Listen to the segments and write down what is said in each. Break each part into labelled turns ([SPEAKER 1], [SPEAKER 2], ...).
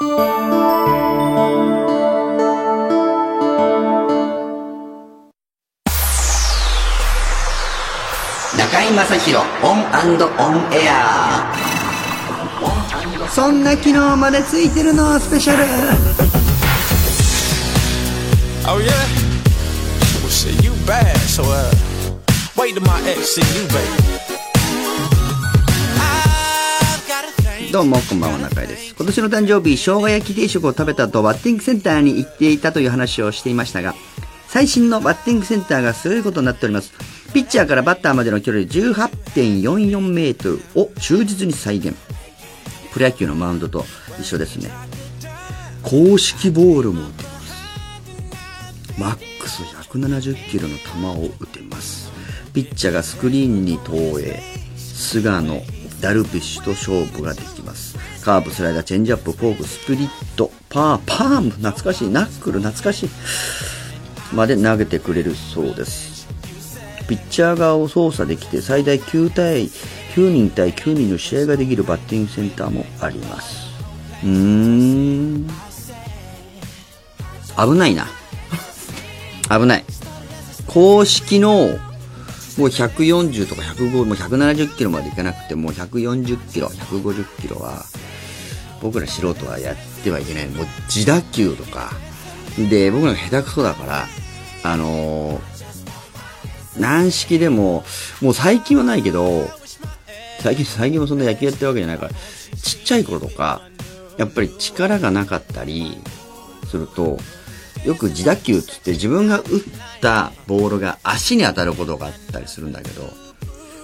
[SPEAKER 1] 中井正広オンオンエア
[SPEAKER 2] そんな機能までついてるのスペシャル
[SPEAKER 3] Oh yeah? Well shit, you bad, so uh wait till my ex see you, baby.
[SPEAKER 2] どうもこんばんは中井です。今年の誕生日生姜焼き定食を食べた後バッティングセンターに行っていたという話をしていましたが最新のバッティングセンターがすごいことになっております。ピッチャーからバッターまでの距離18.44メートルを忠実に再現。プロ野球のマウンドと一緒ですね。公式ボールも打てます。マックス170キロの球を打てます。ピッチャーがスクリーンに投影。菅野。ダルビッシュと勝負ができます。カーブスライダーチェンジアップフォークスプリットパーパーム懐かしい。ナックル懐かしい。まで投げてくれるそうです。ピッチャー側を操作できて最大9対9人対9人の試合ができるバッティングセンターもあります。うーん。危ないな。危ない。公式のもう140とか105もう170キロまでいかなくてもう140キロ150キロは僕ら素人はやってはいけない。もう自打球とか。で僕ら下手くそだからあのー軟式でももう最近はないけど最近最近もそんな野球やってるわけじゃないからちっちゃい頃とかやっぱり力がなかったりするとよく自打球つって自分が打ったボールが足に当たることがあったりするんだけど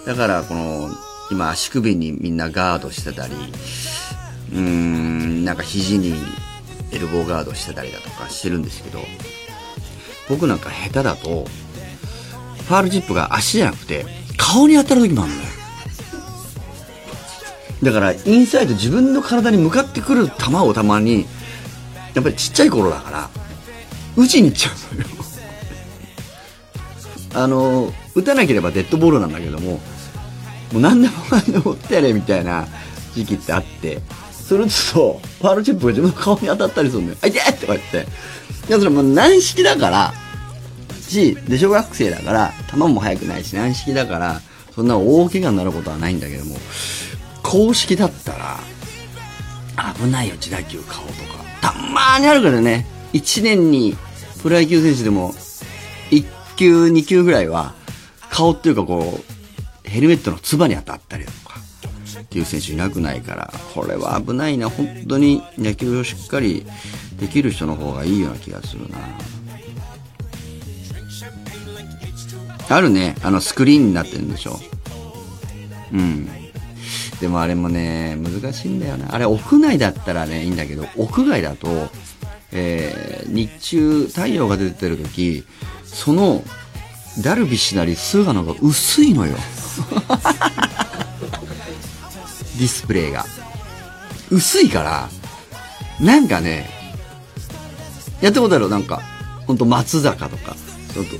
[SPEAKER 2] だからこの今足首にみんなガードしてたりうーんなんか肘にエルボーガードしてたりだとかしてるんですけど僕なんか下手だとファールチップが足じゃなくて顔に当たる時もあるのよ。だからインサイド自分の体に向かってくる球をたまにやっぱりちっちゃい頃だから打ちに行っちゃうのよあの打たなければデッドボールなんだけどももう何でもかんでも打ってやれみたいな時期ってあってそれとファールチップが自分の顔に当たったりするのよ「あいて!」とか言っていやそれもう軟式だからし、で、小学生だから、球も速くないし、軟式だから、そんな大怪我になることはないんだけども、公式だったら、危ないよ、自打球顔とか。たまーにあるからね、1年に、プロ野球選手でも、1球、2球ぐらいは、顔っていうかこう、ヘルメットのつばに当たったりだとか、っていう選手いなくないから、これは危ないな、本当に野球をしっかりできる人の方がいいような気がするな。あるね。あの、スクリーンになってるんでしょ。うん。でもあれもね、難しいんだよな。あれ、屋内だったらね、いいんだけど、屋外だと、えー、日中、太陽が出てる時、その、ダルビッシュなり菅野が薄いのよ。ディスプレイが。薄いから、なんかね、やったことある？なんか、ほんと松坂とか、ちょっと、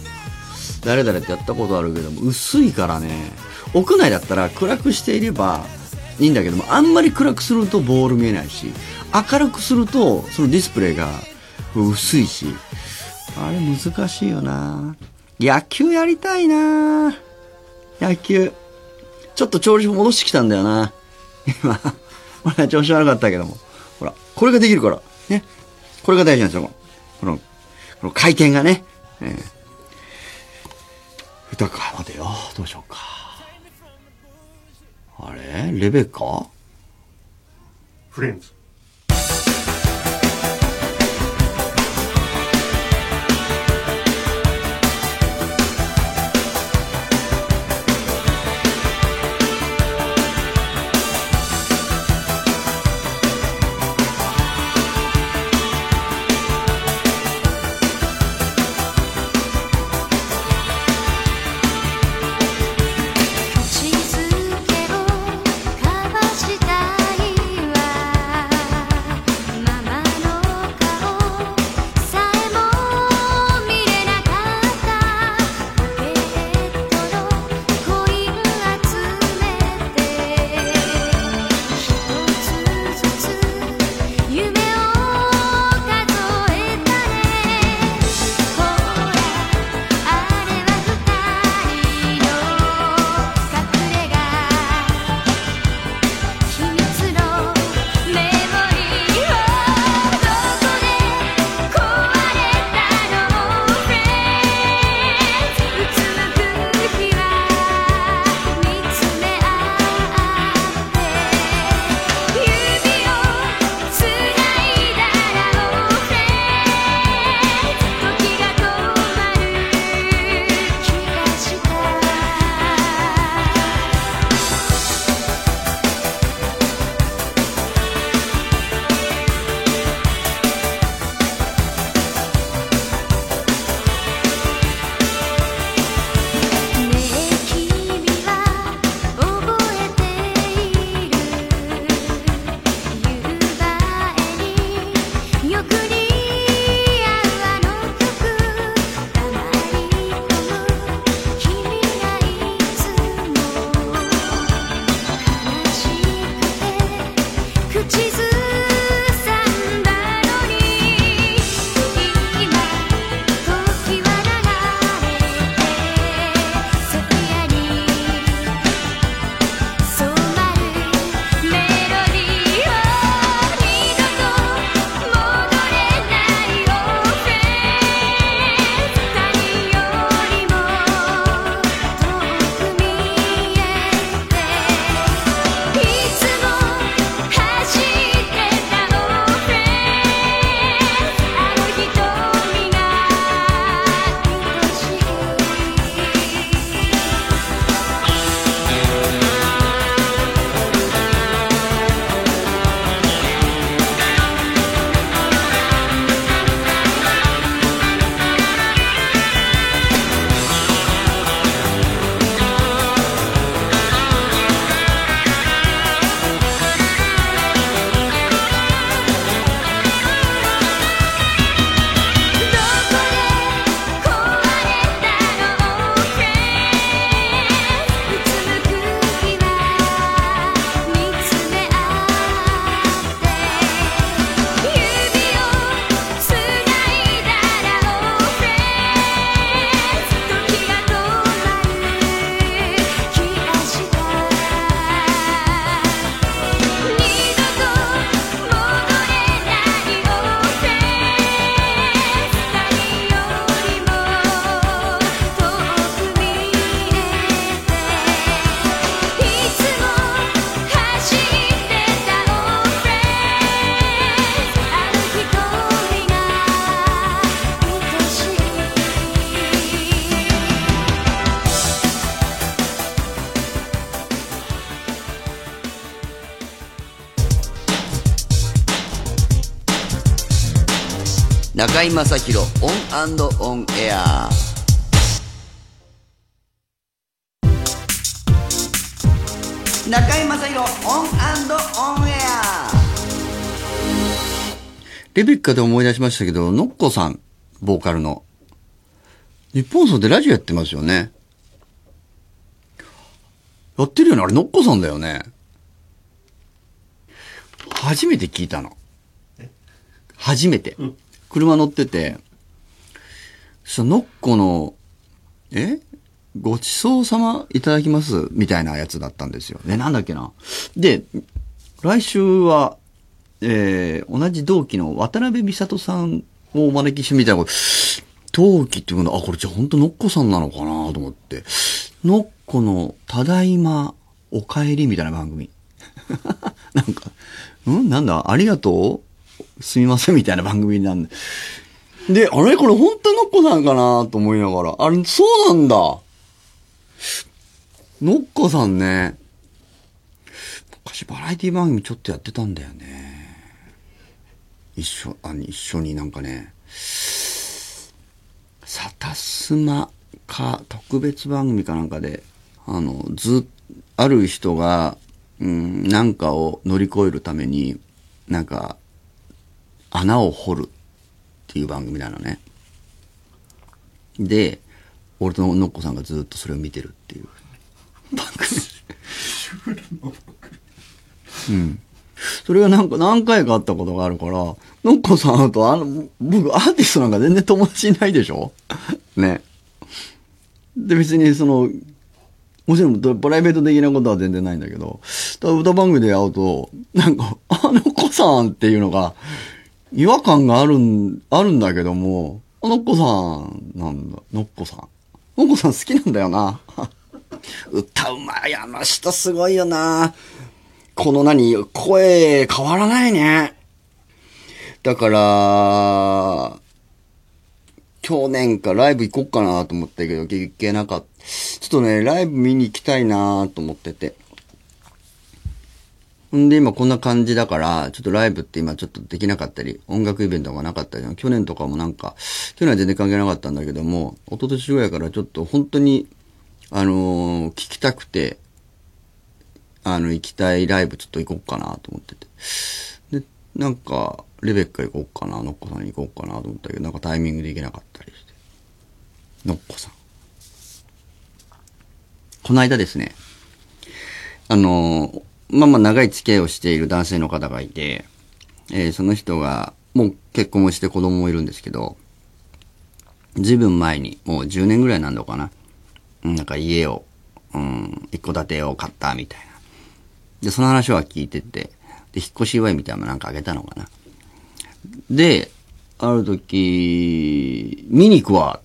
[SPEAKER 2] 誰々ってやったことあるけども、薄いからね、屋内だったら暗くしていればいいんだけども、あんまり暗くするとボール見えないし、明るくすると、そのディスプレイが薄いし、あれ難しいよな野球やりたいな野球。ちょっと調子戻してきたんだよな今、ほら、調子悪かったけども。ほら、これができるから。ね。これが大事なんですよ。この、この回転がね。えー歌か、待てよ。どうしようか。あれ？レベッカ？
[SPEAKER 4] フレンズ。
[SPEAKER 2] 中居正広オンオンエア中居正広オンオンエアレベッカで思い出しましたけど、ノッコさん、ボーカルの。ニッポン放送でラジオやってますよね。やってるよねあれ、ノッコさんだよね。初めて聞いたの。初めて。車乗ってて、そしたらノッコの、え？ごちそうさまいただきますみたいなやつだったんですよ。ね、なんだっけな。で、来週は、えー、同じ同期の渡辺美里さんをお招きしてみたいなこと、同期っていうのは、あ、これじゃあ本当ノッコさんなのかなと思って。ノッコのただいまお帰りみたいな番組。なんか、ん？なんだ？ありがとう？すみませんみたいな番組なんで。で、あれ？これ本当ノッコさんかなと思いながら。あれ、そうなんだ。ノッコさんね。昔バラエティ番組ちょっとやってたんだよね。一緒、あ一緒になんかね、サタスマか特別番組かなんかで、あの、ず、ある人が、うん、なんかを乗り越えるために、なんか、穴を掘るっていう番組なのね。で、俺とのっこさんがずっとそれを見てるっていう番組。うん。それがなんか何回かあったことがあるから、のっこさんとあの、僕アーティストなんか全然友達いないでしょ？ね。で別にその、もちろんプライベート的なことは全然ないんだけど、歌番組で会うと、なんか、あの子さんっていうのが、違和感があるん、あるんだけども、あの子さんなんだ、のっこさん。のっこさん好きなんだよな。歌うまい、あの人すごいよな。この何、声変わらないね。だから、去年かライブ行こっかなと思ったけど、結局行けなかった。ちょっとね、ライブ見に行きたいなと思ってて。んで、今こんな感じだから、ちょっとライブって今ちょっとできなかったり、音楽イベントがなかったり、去年とかもなんか、去年は全然関係なかったんだけども、一昨年ぐらいからちょっと本当に、あのー聞きたくて、あの、行きたいライブちょっと行こうかなと思ってて。で、なんか、レベッカ行こうかな、ノッコさん行こうかなと思ったけど、なんかタイミングで行けなかったりして。ノッコさん。この間ですね、あの、まあまあ長い付き合いをしている男性の方がいて、えーその人が、もう結婚もして子供もいるんですけど、ずいぶん前に、もう10年ぐらいなんのかな。なんか家を、うん、一戸建てを買ったみたいな。で、その話は聞いてて、で、引っ越し祝いみたいなのなんかあげたのかな。で、ある時、見に行くわ。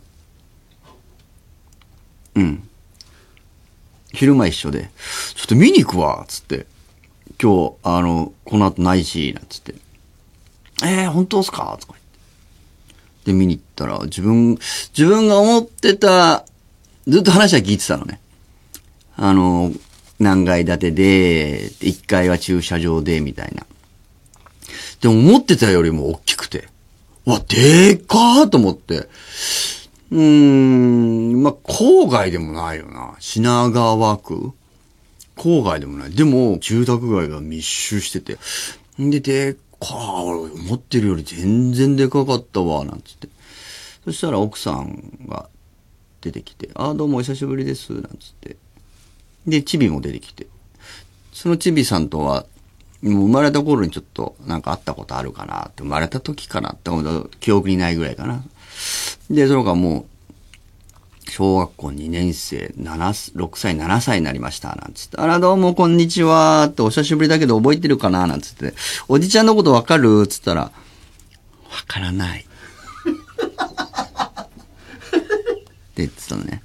[SPEAKER 2] うん。昼間一緒で、ちょっと見に行くわ、つって。今日、あの、この後ないし、なんつって。えー、本当ですか？とか言って。で、見に行ったら、自分、自分が思ってた、ずっと話は聞いてたのね。あの、何階建てで、1階は駐車場で、みたいな。でも思ってたよりも大きくて。わ、でーかーと思って。うーん、まあ、郊外でもないよな。品川区郊外でもない。でも、住宅街が密集してて。で、でか、俺思ってるより全然でかかったわ、なんつって。そしたら奥さんが出てきて、あ、どうもお久しぶりです、なんつって。で、チビも出てきて。そのチビさんとは、もう生まれた頃にちょっとなんか会ったことあるかなって、生まれた時かなって思うと記憶にないぐらいかな。で、その子がもう、小学校2年生、7、6歳、7歳になりました、なんつって。あら、どうも、こんにちは、って、お久しぶりだけど覚えてるかな、なんつって。おじちゃんのことわかる？つったら、わからない。って言ってたのね。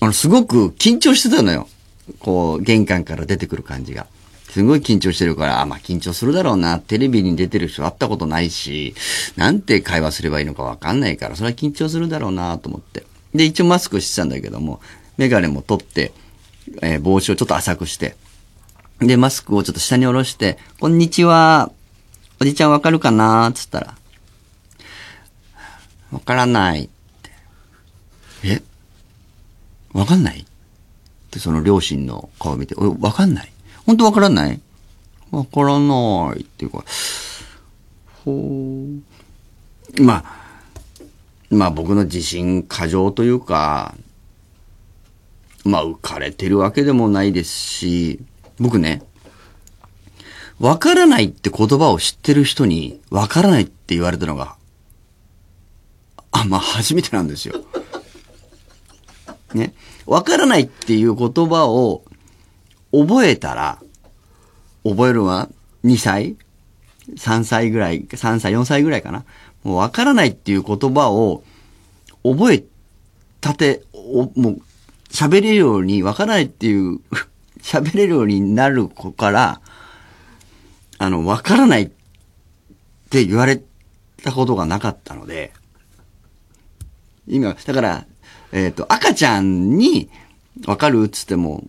[SPEAKER 2] あの、すごく緊張してたのよ。こう、玄関から出てくる感じが。すごい緊張してるから、あ、まあ緊張するだろうな。テレビに出てる人会ったことないし、なんて会話すればいいのかわかんないから、それは緊張するだろうなと思って。で、一応マスクしてたんだけども、メガネも取って、えー帽子をちょっと浅くして、で、マスクをちょっと下に下ろして、こんにちは。おじちゃんわかるかな？つったら、わからないって。え？わかんない？ってその両親の顔を見て、おわかんない？本当わからない？わからないっていうか、ほう。まあ、まあ僕の自信過剰というか、まあ浮かれてるわけでもないですし、僕ね、わからないって言葉を知ってる人に、わからないって言われたのが、あ、まあ初めてなんですよ。ね。わからないっていう言葉を覚えたら、覚えるのは2歳 ?3 歳ぐらい、3歳、4歳ぐらいかな？もうわからないっていう言葉を覚えたて、おもう喋れるように、わからないっていう、喋れるようになる子から、あの、わからないって言われたことがなかったので、今、だから、えっ、と、赤ちゃんに、わかるっつっても、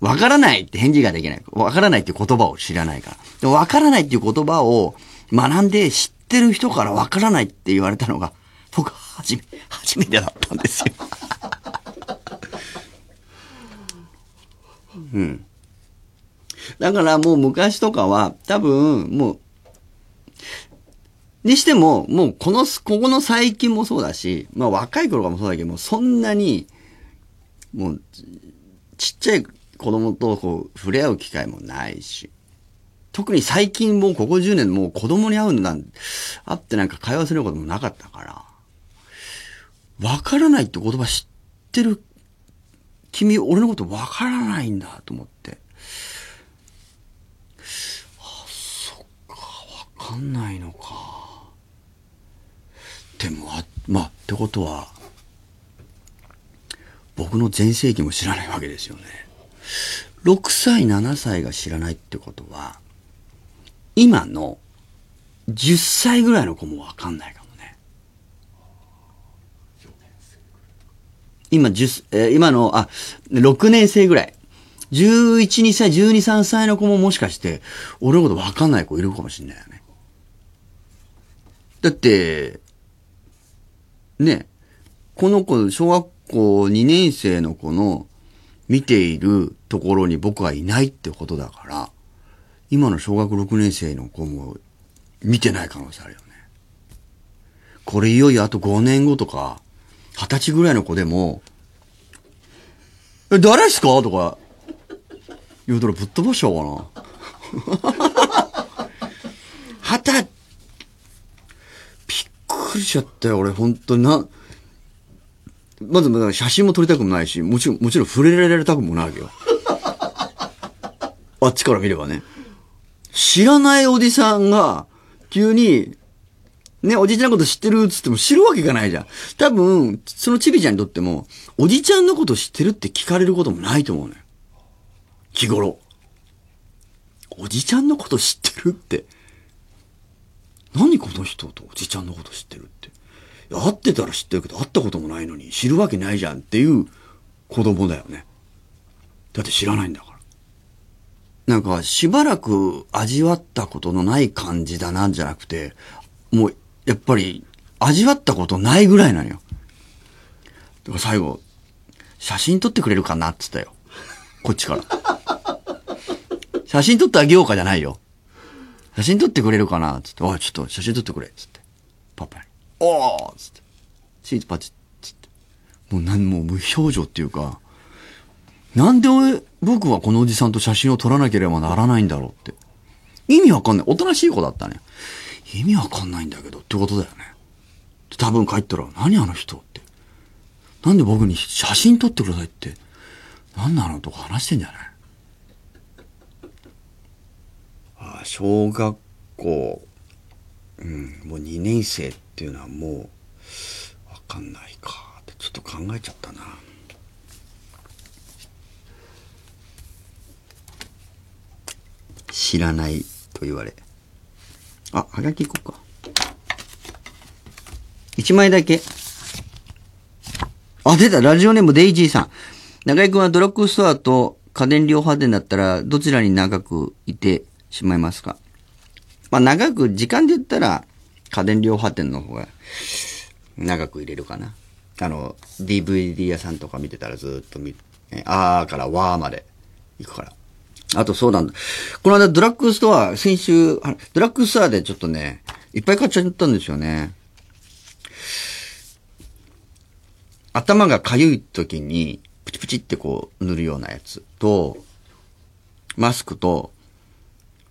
[SPEAKER 2] わからないって返事ができない。わからないって言葉を知らないから。でもわからないっていう言葉を学んで知ってる人からわからないって言われたのが、僕、初め、初めてだったんですよ。うん。だからもう昔とかは、多分、もう、にしても、もうこの、ここの最近もそうだし、まあ若い頃かもそうだけども、そんなに、もう、ちっちゃい子供とこう触れ合う機会もないし、特に最近もうここ10年もう子供に会うのなんて会ってなんか会話することもなかったから、わからないって言葉知ってる君、俺のことわからないんだと思って。あ、そっか、わかんないのか。でも、あ、まあ、ってことは、僕の全盛期も知らないわけですよね。6歳、7歳が知らないってことは、今の10歳ぐらいの子もわかんないかもね。今10、えー今の、あ、6年生ぐらい。11、2歳、12、3歳の子ももしかして、俺のことわかんない子いるかもしんないよね。だって、ね、この子、小学校2年生の子の見ているところに僕はいないってことだから、今の小学6年生の子も見てない可能性あるよね。これいよいよあと5年後とか、20歳ぐらいの子でも、え、誰っすか？とか、言うたらぶっ飛ばしちゃおうかな。はた、びっくりしちゃったよ、俺、本当にな。まず、写真も撮りたくもないし、もちろん、もちろん触れられたくもないわけよ。あっちから見ればね。知らないおじさんが、急に、ね、おじいちゃんのこと知ってるっつっても知るわけがないじゃん。多分、そのちびちゃんにとっても、おじちゃんのこと知ってるって聞かれることもないと思うのよ。日頃。おじちゃんのこと知ってるって。何この人とおじちゃんのこと知ってるって。会ってたら知ってるけど、会ったこともないのに知るわけないじゃんっていう子供だよね。だって知らないんだから。なんか、しばらく味わったことのない感じだなんじゃなくて、もう、やっぱり、味わったことないぐらいなのよ。だから最後、写真撮ってくれるかなって言ったよ。こっちから。写真撮ってあげようかじゃないよ。写真撮ってくれるかなつって、おい、ちょっと写真撮ってくれ。つって。パパに。おーつって。シーツパチッつって。もうなんも無表情っていうか、なんで、僕はこのおじさんと写真を撮らなければならないんだろうって。意味わかんない。おとなしい子だったね。意味わかんないんだけどってことだよね。多分帰ったら、何あの人って。なんで僕に写真撮ってくださいって。何なのとか話してんじゃないああ小学校、うん、もう2年生ってていうのはもう、わかんないかってちょっと考えちゃったな。知らないと言われ。あ、はがき行こうか。一枚だけ。あ、出たラジオネームデイジーさん。中井くんはドラッグストアと家電量販店だったら、どちらに長くいてしまいますか？まあ長く、時間で言ったら、家電量販店の方が長く入れるかな。あの、DVD 屋さんとか見てたらずっと見、あーからわーまで行くから。あとそうなんだ。この間ドラッグストア、先週、ドラッグストアでちょっとね、いっぱい買っちゃったんですよね。頭がかゆい時に、プチプチってこう塗るようなやつと、マスクと、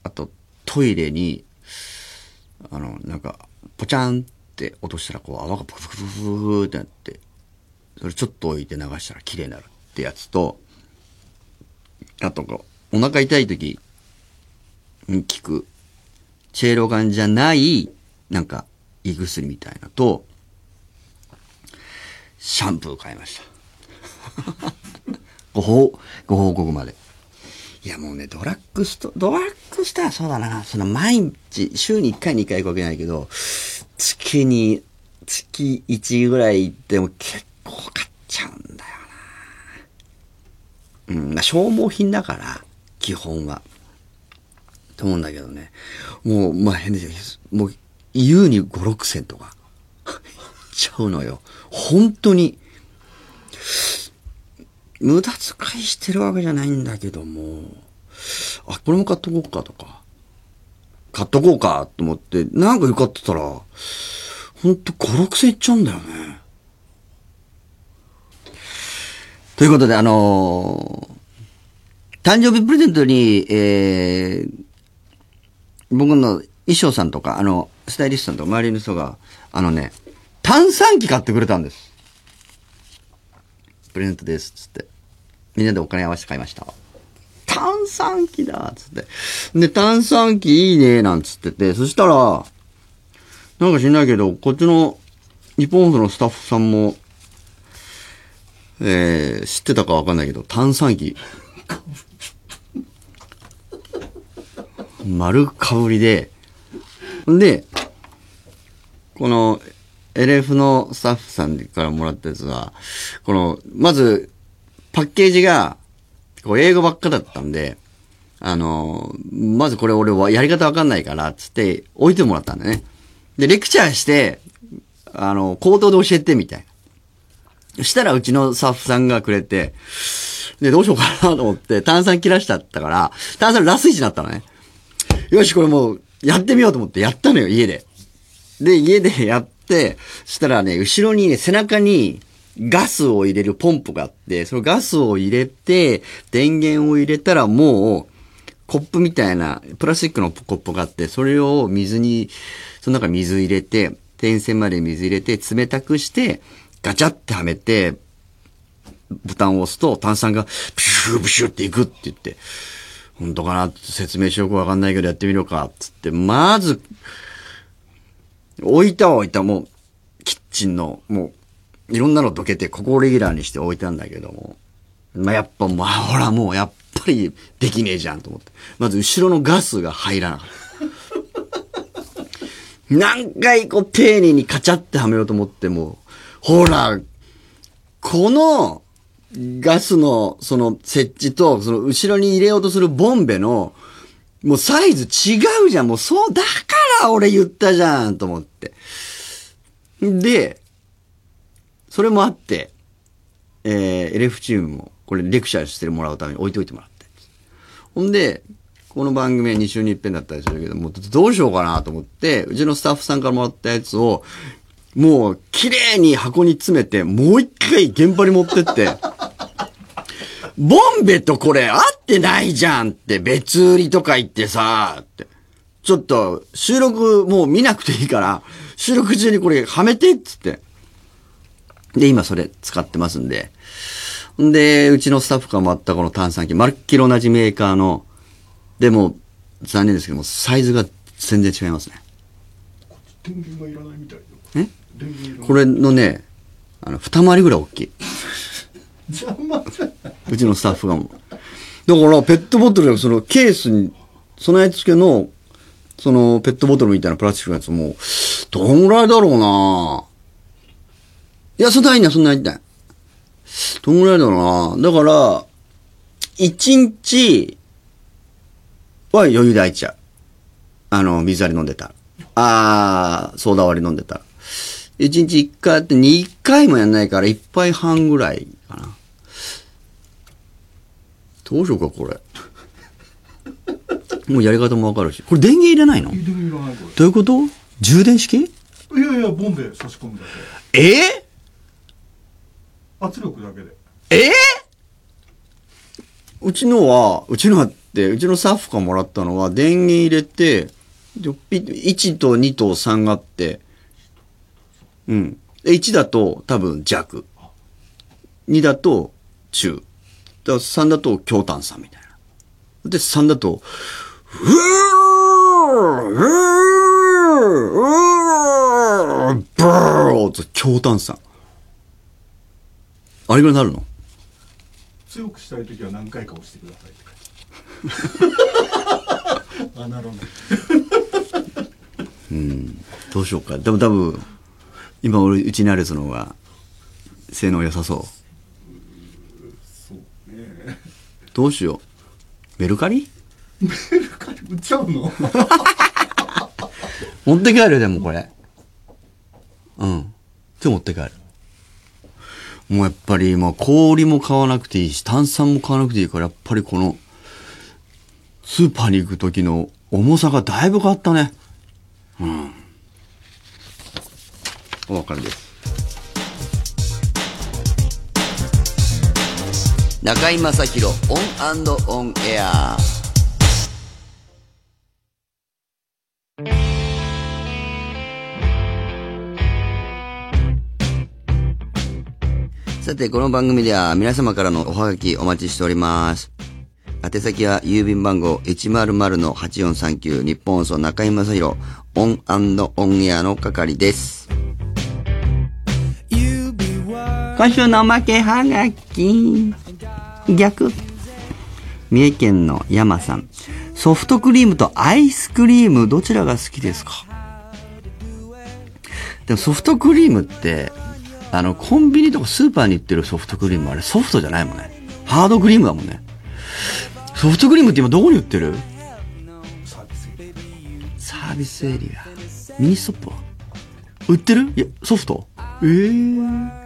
[SPEAKER 2] あとトイレに、あの、なんか、ポチャンって落としたらこう泡がプクプクプクってなって、それちょっと置いて流したら綺麗になるってやつと、あとこう、お腹痛い時に効く、チェーロガンじゃない、なんか、胃薬みたいなと、シャンプー買いました。ご報、ご報告まで。いやもうね、ドラッグスト、ドラッグストアそうだな。その毎日、週に1回2回行くわけないけど、月に、月1ぐらい行っても結構買っちゃうんだよな。うん、ま消耗品だから、基本は。と思うんだけどね。もう、まあ変ですよ。もう、優に5、6千とか。いっちゃうのよ。本当に。無駄遣いしてるわけじゃないんだけども、あ、これも買っとこうかとか、買っとこうかと思って、なんかよかってたら、ほんと5、6千いっちゃうんだよね。ということで、あのー誕生日プレゼントに、えー、僕の衣装さんとか、あの、スタイリストさんとか周りの人が、あのね、炭酸機買ってくれたんです。プレゼントです、っつって。みんなでお金合わせて買いました。炭酸機だっつって。で、炭酸機いいねなんつってて、そしたら、なんか知んないけど、こっちの日本放送のスタッフさんも、えー、知ってたかわかんないけど、炭酸機。丸かぶりで、んで、この LF のスタッフさんからもらったやつは、この、まず、パッケージが、こう英語ばっかだったんで、あの、まずこれ俺はやり方わかんないから、つって置いてもらったんだね。で、レクチャーして、あの、口頭で教えて、みたいな。したらうちのスタッフさんがくれて、で、どうしようかなと思って、炭酸切らしちゃったから、炭酸ラスイチになったのね。よし、これもう、やってみようと思ってやったのよ、家で。で、家でやって、したらね、後ろにね、背中にガスを入れるポンプがあって、そのガスを入れて、電源を入れたらもう、コップみたいな、プラスチックのコップがあって、それを水に、その中水入れて、点線まで水入れて、冷たくして、ガチャってはめて、ボタンを押すと炭酸がプシュープシューっていくって言って、本当かな？説明しよくわかんないけどやってみようか、つって、まず、置いたは置いた、もう、キッチンの、もう、いろんなのどけて、ここをレギュラーにして置いたんだけども、まあ、やっぱ、まあ、ほら、もう、やっぱり、できねえじゃんと思って。まず、後ろのガスが入らなかった。何回、こう、丁寧にカチャってはめようと思っても、ほら、この、ガスの、その、設置と、その、後ろに入れようとするボンベの、もうサイズ違うじゃん。もうそう、だから俺言ったじゃん、と思って。で、それもあって、えー、LF チームも、これレクチャーしてもらうために置いといてもらって。ほんで、この番組は2週に一遍だったりするけど、もうどうしようかなと思って、うちのスタッフさんからもらったやつを、もう、綺麗に箱に詰めて、もう一回現場に持ってって、ボンベとこれ合ってないじゃんって、別売りとか言ってさ、って。ちょっと、収録もう見なくていいから、収録中にこれはめてっつって。で、今それ使ってますんで。んで、うちのスタッフからもらったこの炭酸機、まるっきり同じメーカーの、でも、残念ですけども、サイズが全然違いますね。
[SPEAKER 4] 電源がいらないみたいよ
[SPEAKER 2] え？これのね、あの、二回りぐらい大きい。
[SPEAKER 4] 邪魔じゃないう
[SPEAKER 2] ちのスタッフがも。だから、ペットボトルのそのケースに、備え付けの、そのペットボトルみたいなプラスチックのやつも、どんぐらいだろうないや、そんなにない、そんなにない。どんぐらいだろうなだから、一日は余裕で空いちゃう。あの、水割り飲んでたら。あー、ソーダ割り飲んでたら。1日1回やって2回もやんないから1杯半ぐらいかな。どうしようか、これ。もうやり方もわかるし。これ電源入れないの？
[SPEAKER 4] 電源いらないこ
[SPEAKER 2] どういうこと？充電式？
[SPEAKER 4] れいやいやボンベ差し込むだけ
[SPEAKER 2] え？
[SPEAKER 4] 圧力だけで
[SPEAKER 2] え？うちのは、うちのはって、うちのスタッフからもらったのは、電源入れて、でピ1と2と3があって、うん。で1だと多分弱。2だと中。だから3だと強炭酸みたいな。で、3だと、うーうーうーブーと強炭酸。あれぐらいになるの
[SPEAKER 4] 強くしたい時は何回か押してくださいって書いてあるアナログ
[SPEAKER 2] どうしようか。でも多分、今俺、うちにあるやつの方が、性能良さ。そう
[SPEAKER 4] ね
[SPEAKER 2] どうしよう。メルカリ？
[SPEAKER 4] メルカリ？売っちゃうの？
[SPEAKER 2] 持って帰るでもこれ。うん。で持って帰る。もうやっぱり、まあ氷も買わなくていいし、炭酸も買わなくていいから、やっぱりこの、スーパーに行く時の重さがだいぶ変わったね。うん。お別れです。中居正広オンオンエアさて、この番組では皆様からのおはがきお待ちしております。宛先は郵便番号100-8439ニッポン放送中居正広オンオンエアの係です。今週のおまけはがき。逆。三重県の山さん。ソフトクリームとアイスクリームどちらが好きですか？でもソフトクリームって、あの、コンビニとかスーパーに売ってるソフトクリームあれソフトじゃないもんね。ハードクリームだもんね。ソフトクリームって今どこに売ってる？
[SPEAKER 4] サービス
[SPEAKER 2] エリア。ミニストップは？売ってる？いや、ソフト？ええ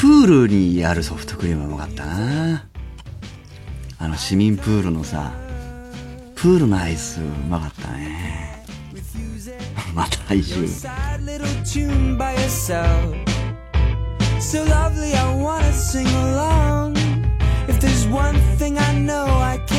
[SPEAKER 2] プールにあるソフトクリームはうまかったな。あの市民プールのさ、プールのアイスうまかったね。また来週。
[SPEAKER 5] So lovely, I wanna sing along. If there's one thing I know I can.